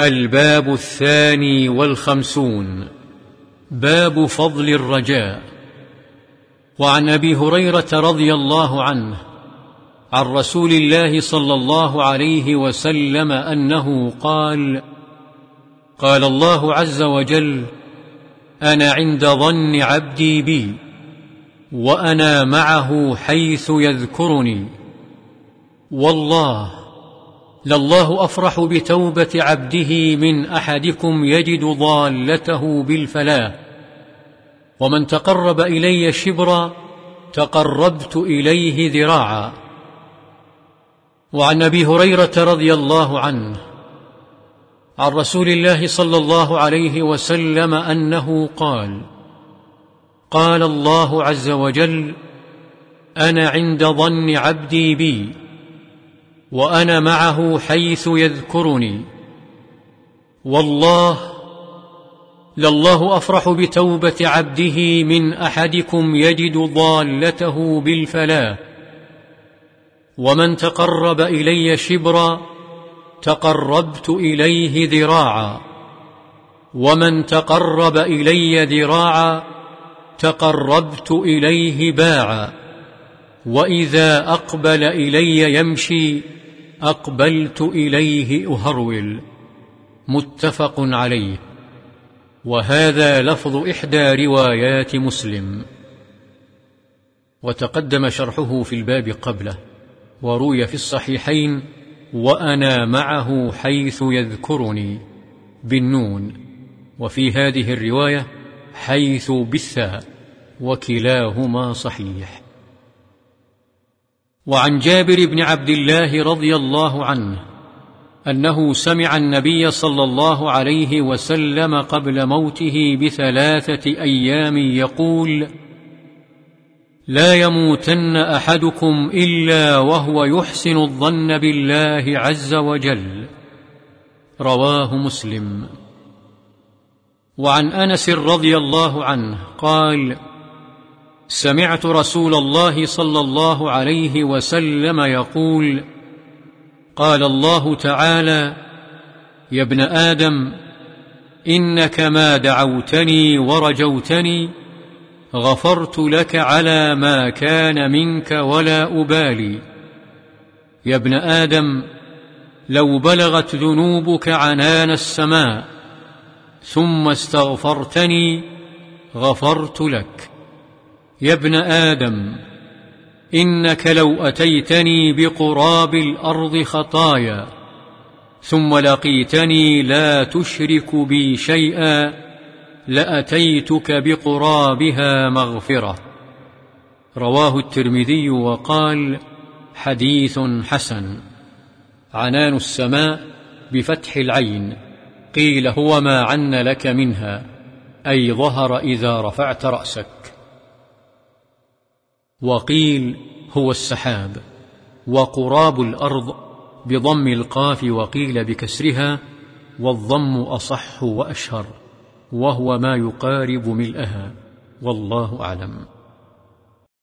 الباب الثاني والخمسون. باب فضل الرجاء. وعن أبي هريرة رضي الله عنه عن رسول الله صلى الله عليه وسلم أنه قال قال الله عز وجل أنا عند ظن عبدي بي وأنا معه حيث يذكرني. والله لله أفرح بتوبة عبده من أحدكم يجد ضالته بالفلاه ومن تقرب إلي شبرا تقربت إليه ذراعا. وعن أبي هريرة رضي الله عنه عن رسول الله صلى الله عليه وسلم أنه قال قال الله عز وجل أنا عند ظن عبدي بي. وأنا معه حيث يذكرني. والله لله أفرح بتوبة عبده من أحدكم يجد ضالته بالفلاه ومن تقرب إلي شبرا تقربت إليه ذراعا. ومن تقرب إلي ذراعا تقربت إليه باعا. وإذا أقبل إلي يمشي أقبلت إليه أهرول. متفق عليه. وهذا لفظ إحدى روايات مسلم. وتقدم شرحه في الباب قبله. وروي في الصحيحين وأنا معه حيث يذكرني بالنون. وفي هذه الرواية حيث بالثاء. وكلاهما صحيح. وعن جابر بن عبد الله رضي الله عنه أنه سمع النبي صلى الله عليه وسلم قبل موته بثلاثة أيام يقول لا يموتن أحدكم إلا وهو يحسن الظن بالله عز وجل رواه مسلم. وعن أنس رضي الله عنه قال سمعت رسول الله صلى الله عليه وسلم يقول قال الله تعالى يا ابن آدم إنك ما دعوتني ورجوتني غفرت لك على ما كان منك ولا أبالي. يا ابن آدم لو بلغت ذنوبك عنان السماء ثم استغفرتني غفرت لك. يا ابن آدم إنك لو أتيتني بقراب الأرض خطايا ثم لقيتني لا تشرك بي شيئا لأتيتك بقرابها مغفرة. رواه الترمذي وقال حديث حسن. عنان السماء بفتح العين. قيل هو ما عن لك منها أي ظهر إذا رفعت رأسك. وقيل هو السحاب وقراب الأرض بضم القاف وقيل بكسرها والضم أصح وأشهر وهو ما يقارب ملئها والله أعلم.